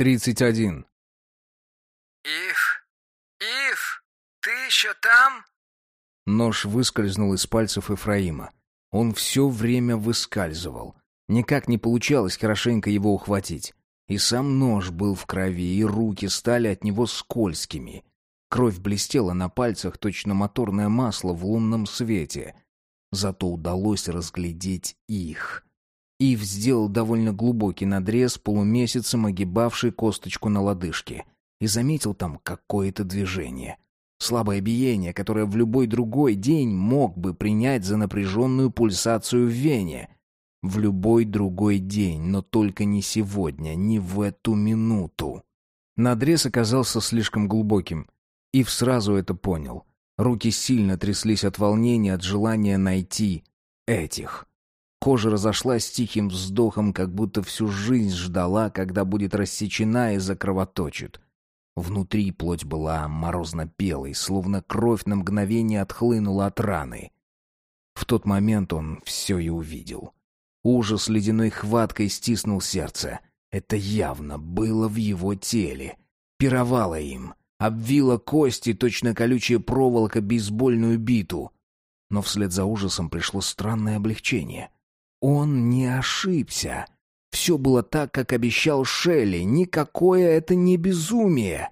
31. «Ив! Ив! Ты еще там?» Нож выскользнул из пальцев Ефраима. Он все время выскальзывал. Никак не получалось хорошенько его ухватить. И сам нож был в крови, и руки стали от него скользкими. Кровь блестела на пальцах, точно моторное масло в лунном свете. Зато удалось разглядеть их. Ив сделал довольно глубокий надрез, полумесяцем огибавший косточку на лодыжке, и заметил там какое-то движение. Слабое биение, которое в любой другой день мог бы принять за напряженную пульсацию в вене — в любой другой день, но только не сегодня, не в эту минуту. Надрез оказался слишком глубоким. Ив сразу это понял. Руки сильно тряслись от волнения, от желания найти этих. Кожа разошлась тихим вздохом, как будто всю жизнь ждала, когда будет рассечена и закровоточит. Внутри плоть была морозно-белой, словно кровь на мгновение отхлынула от раны. В тот момент он все и увидел — Ужас ледяной хваткой стиснул сердце. Это явно было в его теле. Пировало им. Обвила кости, точно колючая проволока, бейсбольную биту. Но вслед за ужасом пришло странное облегчение. Он не ошибся. Все было так, как обещал Шелли. Никакое это не безумие.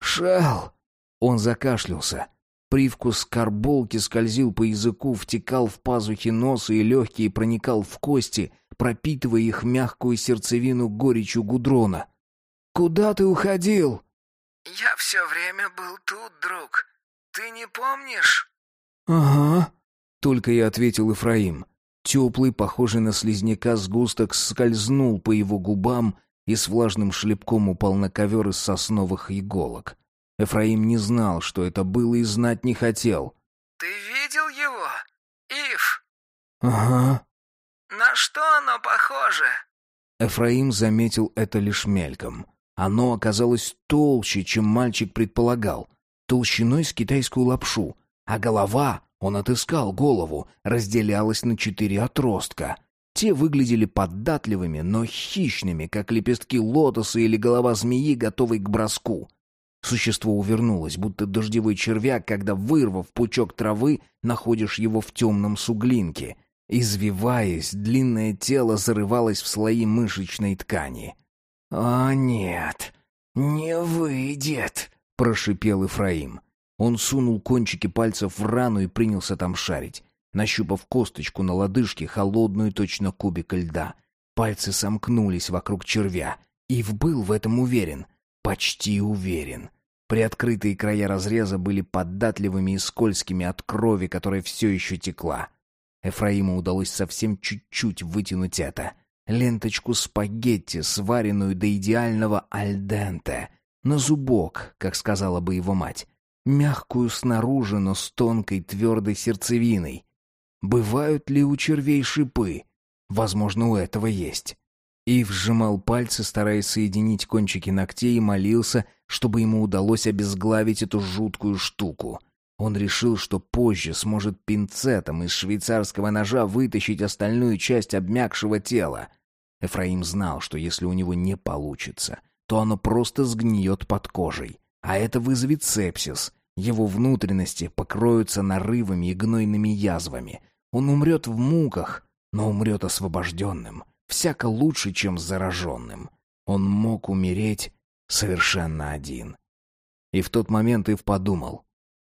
«Шелл!» Он закашлялся. Привкус карболки скользил по языку, втекал в пазухи носа и легкие проникал в кости, пропитывая их мягкую сердцевину горечью гудрона. «Куда ты уходил?» «Я все время был тут, друг. Ты не помнишь?» «Ага», — только и ответил Ифраим. Теплый, похожий на слизняка, сгусток скользнул по его губам и с влажным шлепком упал на ковер из сосновых иголок. Эфраим не знал, что это было, и знать не хотел. «Ты видел его, Ив?» «Ага». «На что оно похоже?» Эфраим заметил это лишь мельком. Оно оказалось толще, чем мальчик предполагал, толщиной с китайскую лапшу, а голова, он отыскал голову, разделялась на четыре отростка. Те выглядели податливыми, но хищными, как лепестки лотоса или голова змеи, готовой к броску. Существо увернулось, будто дождевой червяк, когда, вырвав пучок травы, находишь его в темном суглинке. Извиваясь, длинное тело зарывалось в слои мышечной ткани. «О нет, не выйдет», — прошипел Ифраим. Он сунул кончики пальцев в рану и принялся там шарить, нащупав косточку на лодыжке, холодную точно кубик льда. Пальцы сомкнулись вокруг червя. Ив был в этом уверен, почти уверен. Приоткрытые края разреза были податливыми и скользкими от крови, которая все еще текла. Эфраиму удалось совсем чуть-чуть вытянуть это. Ленточку спагетти, сваренную до идеального альденте. На зубок, как сказала бы его мать. Мягкую снаружи, но с тонкой твердой сердцевиной. Бывают ли у червей шипы? Возможно, у этого есть. Ив сжимал пальцы, стараясь соединить кончики ногтей, и молился, чтобы ему удалось обезглавить эту жуткую штуку. Он решил, что позже сможет пинцетом из швейцарского ножа вытащить остальную часть обмякшего тела. Эфраим знал, что если у него не получится, то оно просто сгниет под кожей. А это вызовет сепсис. Его внутренности покроются нарывами и гнойными язвами. Он умрет в муках, но умрет освобожденным — всяко лучше, чем зараженным. Он мог умереть совершенно один. И в тот момент Ив подумал,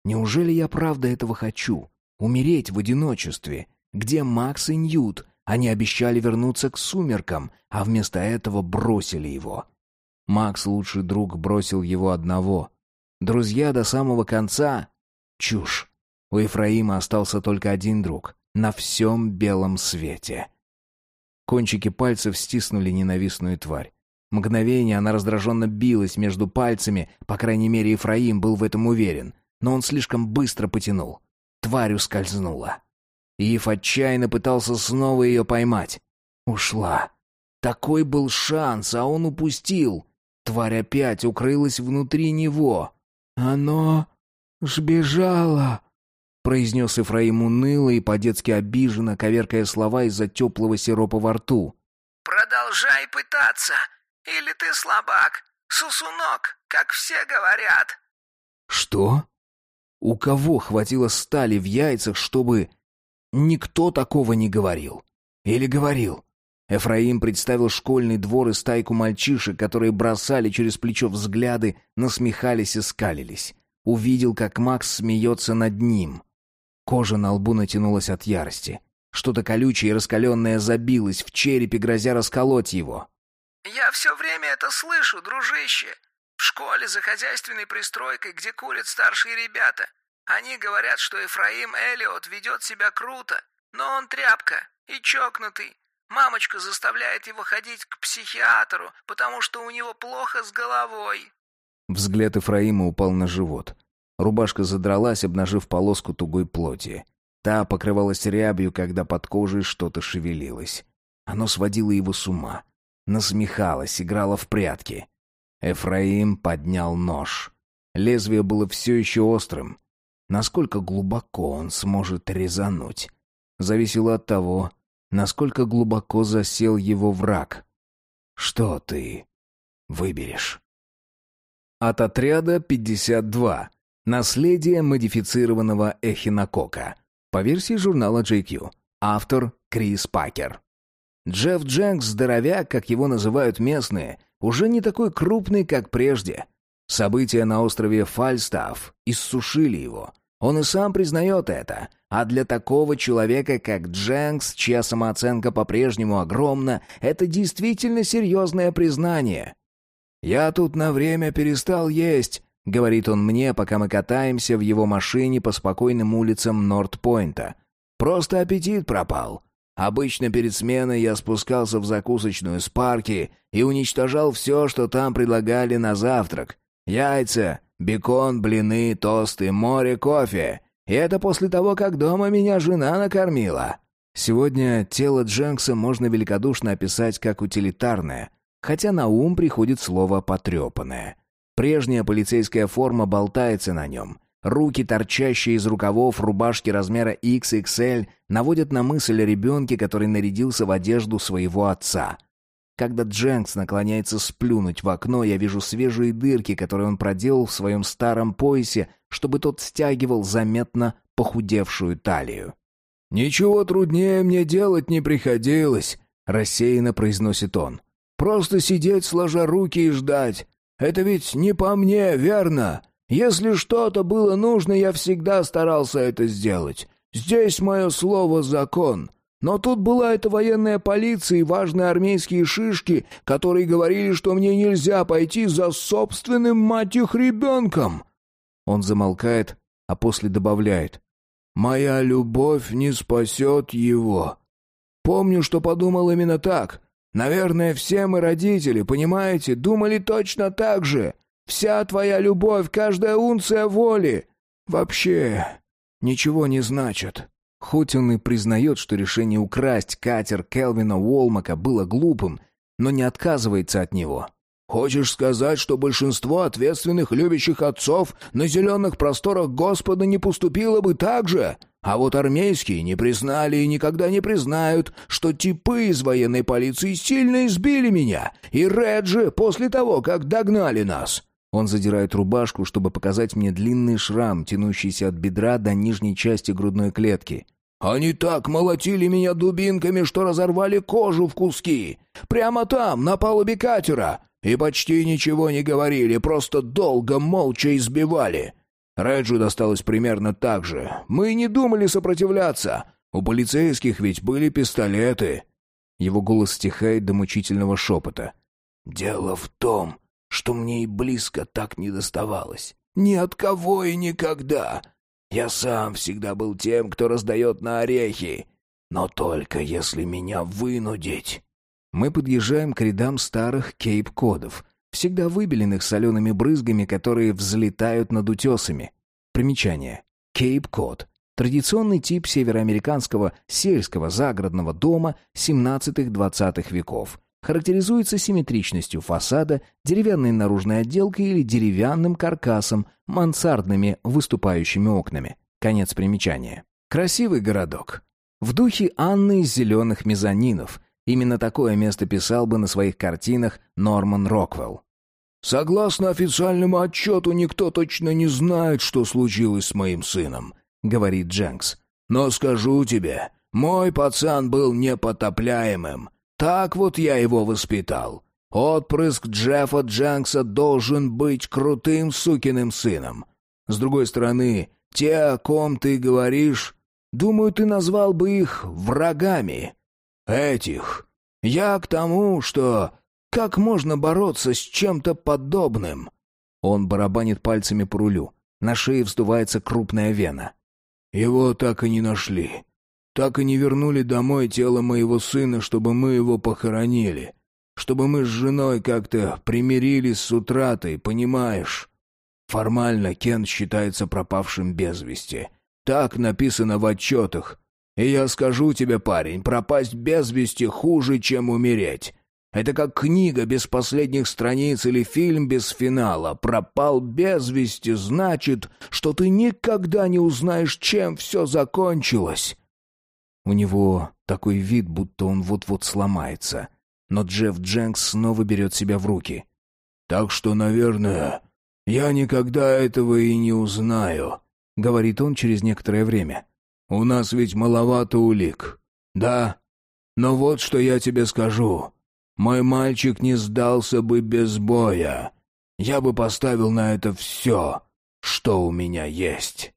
неужели я правда этого хочу? Умереть в одиночестве? Где Макс и Ньют? Они обещали вернуться к сумеркам, а вместо этого бросили его. Макс, лучший друг, бросил его одного. Друзья до самого конца — чушь. У Ефраима остался только один друг на всем белом свете — Кончики пальцев стиснули ненавистную тварь. Мгновение она раздраженно билась между пальцами, по крайней мере, Ефраим был в этом уверен, но он слишком быстро потянул. Тварь ускользнула. Ив отчаянно пытался снова ее поймать. Ушла. Такой был шанс, а он упустил. Тварь опять укрылась внутри него. «Оно сбежало», произнес Ифраим уныло и по-детски обиженно, коверкая слова из-за теплого сиропа во рту. «Продолжай пытаться. Или ты слабак, сусунок, как все говорят?» «Что? У кого хватило стали в яйцах, чтобы...» «Никто такого не говорил. Или говорил?» Эфраим представил школьный двор и стайку мальчишек, которые бросали через плечо взгляды, насмехались и скалились. Увидел, как Макс смеется над ним. Кожа на лбу натянулась от ярости. Что-то колючее и раскаленное забилось в черепе, грозя расколоть его. «Я все время это слышу, дружище. В школе за хозяйственной пристройкой, где курят старшие ребята. Они говорят, что Ефраим Элиот ведет себя круто, но он тряпка и чокнутый. Мамочка заставляет его ходить к психиатру, потому что у него плохо с головой». Взгляд Ефраима упал на живот. Рубашка задралась, обнажив полоску тугой плоти. Та покрывалась рябью, когда под кожей что-то шевелилось. Оно сводило его с ума. Насмехалось, играло в прятки. Эфраим поднял нож. Лезвие было все еще острым. Насколько глубоко он сможет резануть? Зависело от того, насколько глубоко засел его враг. Что ты выберешь? От отряда 52. Наследие модифицированного эхинокока. По версии журнала JQ. Автор Крис Пакер. Джефф Дженкс, здоровяк, как его называют местные, уже не такой крупный, как прежде. События на острове Фальстаф иссушили его. Он и сам признает это. А для такого человека, как Дженкс, чья самооценка по-прежнему огромна, это действительно серьезное признание. «Я тут на время перестал есть», — говорит он мне, пока мы катаемся в его машине по спокойным улицам Норт-Пойнта. «Просто аппетит пропал. Обычно перед сменой я спускался в закусочную с парки и уничтожал все, что там предлагали на завтрак. Яйца, бекон, блины, тосты, море, кофе. И это после того, как дома меня жена накормила. Сегодня тело Дженкса можно великодушно описать как утилитарное, хотя на ум приходит слово «потрепанное». Прежняя полицейская форма болтается на нем. Руки, торчащие из рукавов рубашки размера XXL, наводят на мысль о ребенке, который нарядился в одежду своего отца. Когда Дженкс наклоняется сплюнуть в окно, я вижу свежие дырки, которые он проделал в своем старом поясе, чтобы тот стягивал заметно похудевшую талию. «Ничего труднее мне делать не приходилось», — рассеянно произносит он. «Просто сидеть, сложа руки и ждать. Это ведь не по мне, верно? Если что-то было нужно, я всегда старался это сделать. Здесь мое слово закон. Но тут была эта военная полиция и важные армейские шишки, которые говорили, что мне нельзя пойти за собственным, мать их, ребенком. Он замолкает, а после добавляет. «Моя любовь не спасет его». Помню, что подумал именно так. Наверное, все мы родители, понимаете, думали точно так же. Вся твоя любовь, каждая унция воли. Вообще ничего не значит. Хоть он и признает, что решение украсть катер Келвина Уолмака было глупым, но не отказывается от него. «Хочешь сказать, что большинство ответственных любящих отцов на зеленых просторах Господа не поступило бы так же? А вот армейские не признали и никогда не признают, что типы из военной полиции сильно избили меня и Реджи после того, как догнали нас. Он задирает рубашку, чтобы показать мне длинный шрам, тянущийся от бедра до нижней части грудной клетки. «Они так молотили меня дубинками, что разорвали кожу в куски. Прямо там, на палубе катера. И почти ничего не говорили, просто долго, молча избивали. Реджу досталось примерно так же. Мы не думали сопротивляться. У полицейских ведь были пистолеты». Его голос стихает до мучительного шепота. «Дело в том, что мне и близко так не доставалось. Ни от кого и никогда. Я сам всегда был тем, кто раздает на орехи. Но только если меня вынудить. Мы подъезжаем к рядам старых кейп-кодов, всегда выбеленных солеными брызгами, которые взлетают над утесами. Примечание. Кейп-код. Традиционный тип североамериканского сельского загородного дома 17-20 веков – характеризуется симметричностью фасада, деревянной наружной отделкой или деревянным каркасом, мансардными выступающими окнами. Конец примечания. Красивый городок. В духе Анны из зеленых мезонинов, Именно такое место писал бы на своих картинах Норман Роквелл. «Согласно официальному отчету, никто точно не знает, что случилось с моим сыном», — говорит Дженкс. «Но скажу тебе, мой пацан был непотопляемым. Так вот я его воспитал. Отпрыск Джеффа Дженкса должен быть крутым сукиным сыном. С другой стороны, те, о ком ты говоришь, думаю, ты назвал бы их врагами. Этих. Я к тому, что как можно бороться с чем-то подобным? Он барабанит пальцами по рулю. На шее вздувается крупная вена. Его так и не нашли. Так и не вернули домой тело моего сына, чтобы мы его похоронили. Чтобы мы с женой как-то примирились с утратой, понимаешь? Формально Кен считается пропавшим без вести. Так написано в отчетах. И я скажу тебе, парень, пропасть без вести хуже, чем умереть. Это как книга без последних страниц или фильм без финала. Пропал без вести значит, что ты никогда не узнаешь, чем все закончилось. У него такой вид, будто он вот-вот сломается. Но Джефф Дженкс снова берет себя в руки. «Так что, наверное, я никогда этого и не узнаю», — говорит он через некоторое время. «У нас ведь маловато улик. Да? Но вот что я тебе скажу. Мой мальчик не сдался бы без боя. Я бы поставил на это все, что у меня есть».